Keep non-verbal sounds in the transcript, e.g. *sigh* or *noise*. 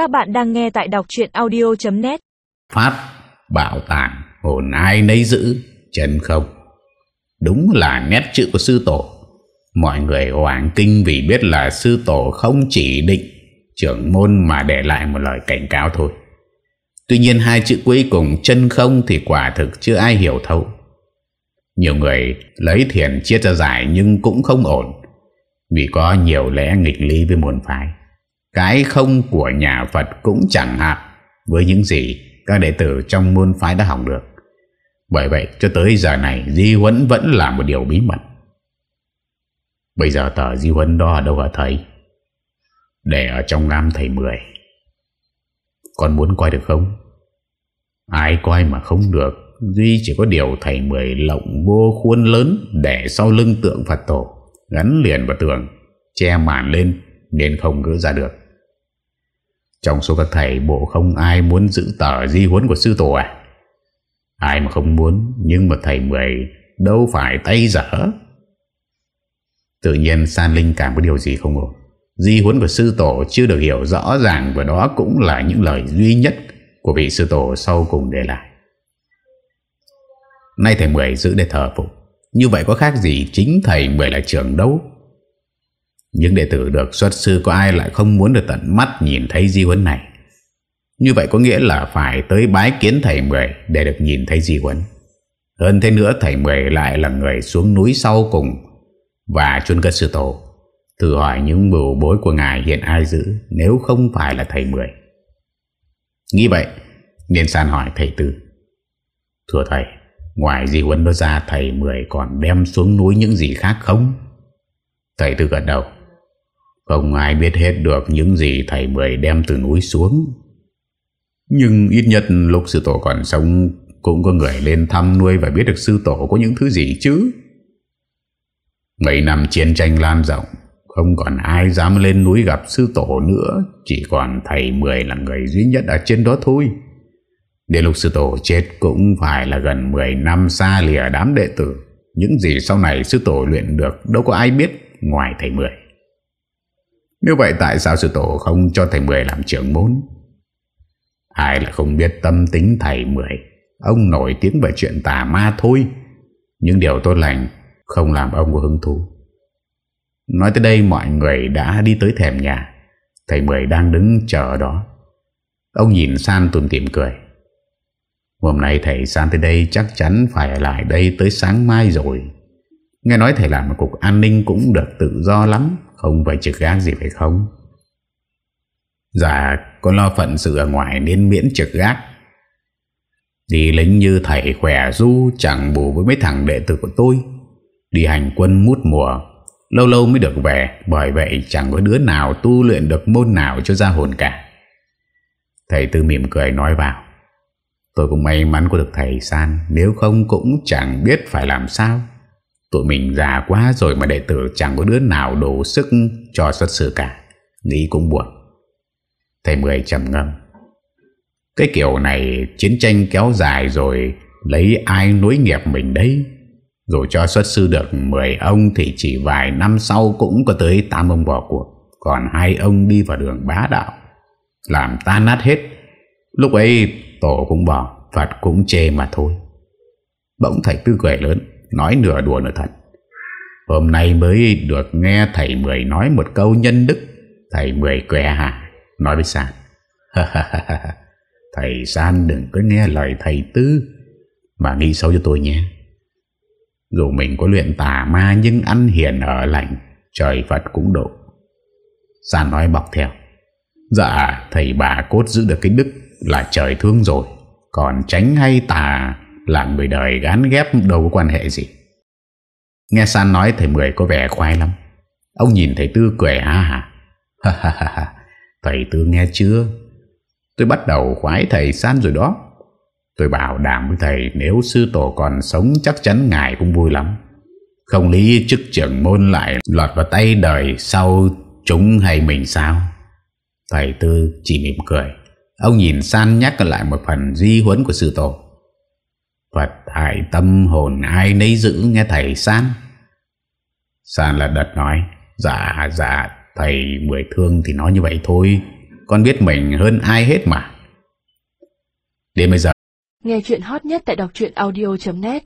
Các bạn đang nghe tại đọc chuyện audio.net Pháp, bảo tàng, hồn ai nấy giữ, chân không. Đúng là nét chữ của sư tổ. Mọi người hoảng kinh vì biết là sư tổ không chỉ định trưởng môn mà để lại một lời cảnh cáo thôi. Tuy nhiên hai chữ cuối cùng chân không thì quả thực chưa ai hiểu thấu. Nhiều người lấy thiền chia ra giải nhưng cũng không ổn vì có nhiều lẽ nghịch lý với môn phái. Cái không của nhà Phật cũng chẳng hạn với những gì các đệ tử trong môn phái đã học được. Bởi vậy, cho tới giờ này, Di Huấn vẫn là một điều bí mật. Bây giờ tờ Di Huấn đó ở đâu hả thầy? Để ở trong ngam thầy Mười. Con muốn coi được không? Ai coi mà không được, Duy chỉ có điều thầy Mười lộng vô khuôn lớn Để sau lưng tượng Phật tổ, Gắn liền vào tường, Che màn lên nên không gỡ ra được. Trong số các thầy, bộ không ai muốn giữ tờ di huấn của sư tổ à? Ai mà không muốn, Nhưng mà thầy Mười, Đâu phải tay dở. Tự nhiên San Linh cảm có điều gì không ổn? Di huấn của sư tổ chưa được hiểu rõ ràng Và đó cũng là những lời duy nhất Của vị sư tổ sau cùng để lại. Nay thầy Mười giữ để thờ phục Như vậy có khác gì chính thầy Mười là trưởng đấu? Những đệ tử được xuất sư có ai lại không muốn được tận mắt nhìn thấy di huấn này? Như vậy có nghĩa là phải tới bái kiến thầy Mười để được nhìn thấy di huấn. Hơn thế nữa, thầy Mười lại là người xuống núi sau cùng Và chôn cất sư tổ. Thử hỏi những bửu bối của ngài hiện ai giữ, Nếu không phải là thầy Mười? Nghĩ vậy Nên san hỏi thầy Tư. Thưa thầy, Ngoài di huấn đó ra, thầy Mười còn đem xuống núi những gì khác không? Thầy Tư gật đầu. Không ai biết hết được những gì thầy Mười đem từ núi xuống Nhưng ít nhất lúc sư tổ còn sống, Cũng có người lên thăm nuôi và biết được sư tổ có những thứ gì chứ Mấy năm chiến tranh lan rộng, Không còn ai dám lên núi gặp sư tổ nữa, Chỉ còn thầy Mười là người duy nhất ở trên đó thôi Đến lúc sư tổ chết cũng phải là gần 10 năm xa lìa đám đệ tử. Những gì sau này sư tổ luyện được, đâu có ai biết ngoài thầy Mười. Nếu vậy tại sao sư tổ không cho thầy Mười làm trưởng môn? Ai là không biết tâm tính thầy Mười. Ông nổi tiếng về chuyện tà ma thôi. Những điều tốt lành không làm ông có hứng thú. Nói tới đây mọi người đã đi tới thèm nhà. Thầy Mười đang đứng chờ đó. Ông nhìn san tùm tìm cười. Hôm nay thầy san tới đây chắc chắn phải ở lại đây tới sáng mai rồi. Nghe nói thầy làm một cục an ninh cũng được tự do lắm, không phải trực gác gì phải không? Dạ, con lo phận sự ở ngoài nên miễn trực gác. Đi lính như thầy khỏe du chẳng bù với mấy thằng đệ tử của tôi. Đi hành quân mút mùa, lâu lâu mới được về, bởi vậy chẳng có đứa nào tu luyện được môn nào cho ra hồn cả. Thầy tư mỉm cười nói vào. Tôi cũng may mắn có được thầy San Nếu không cũng chẳng biết phải làm sao Tụi mình già quá rồi mà đệ tử chẳng có đứa nào đủ sức cho xuất sư cả. Nghĩ cũng buồn. Thầy Mười trầm ngâm. Cái kiểu này chiến tranh kéo dài rồi, Lấy ai nối nghiệp mình đấy? Rồi cho xuất sư được 10 ông Thì chỉ vài năm sau cũng có tới 8 ông bỏ cuộc, Còn hai ông đi vào đường bá đạo. Làm tan nát hết. Lúc ấy Tổ cũng bỏ, Phật cũng chê mà thôi. Bỗng thầy tư cười lớn. Nói nửa đùa nửa thật. Hôm nay mới được nghe thầy Mười nói một câu nhân đức. Thầy Mười què hả? Nói với San. *laughs* Thầy San đừng có nghe lời thầy Tư, Mà nghĩ sâu cho tôi nhé. Dù mình có luyện tà ma Nhưng ăn hiền ở lành, Trời Phật cũng độ. San nói bọc theo. Dạ thầy bà cốt giữ được cái đức là trời thương rồi, Còn tránh hay tà là người đời gán ghép đâu có quan hệ gì. Nghe San nói, thầy Mười có vẻ khoai lắm. Ông nhìn thầy Tư cười *laughs* ha ha. Thầy Tư nghe chưa? Tôi bắt đầu khoái thầy San rồi đó. Tôi bảo đảm với thầy, Nếu sư tổ còn sống, chắc chắn ngài cũng vui lắm. Không lý chức trưởng môn lại Lọt vào tay đời Sau chúng hay mình sao? Thầy Tư chỉ mỉm cười. Ông nhìn San nhắc lại một phần di huấn của sư tổ. Phật hại tâm hồn, ai nấy giữ, nghe thầy San. San là đật nói Dạ dạ thầy mười thương thì nói như vậy thôi, Con biết mình hơn ai hết mà. Đến bây giờ Nghe chuyện hot nhất tại đọc audio.net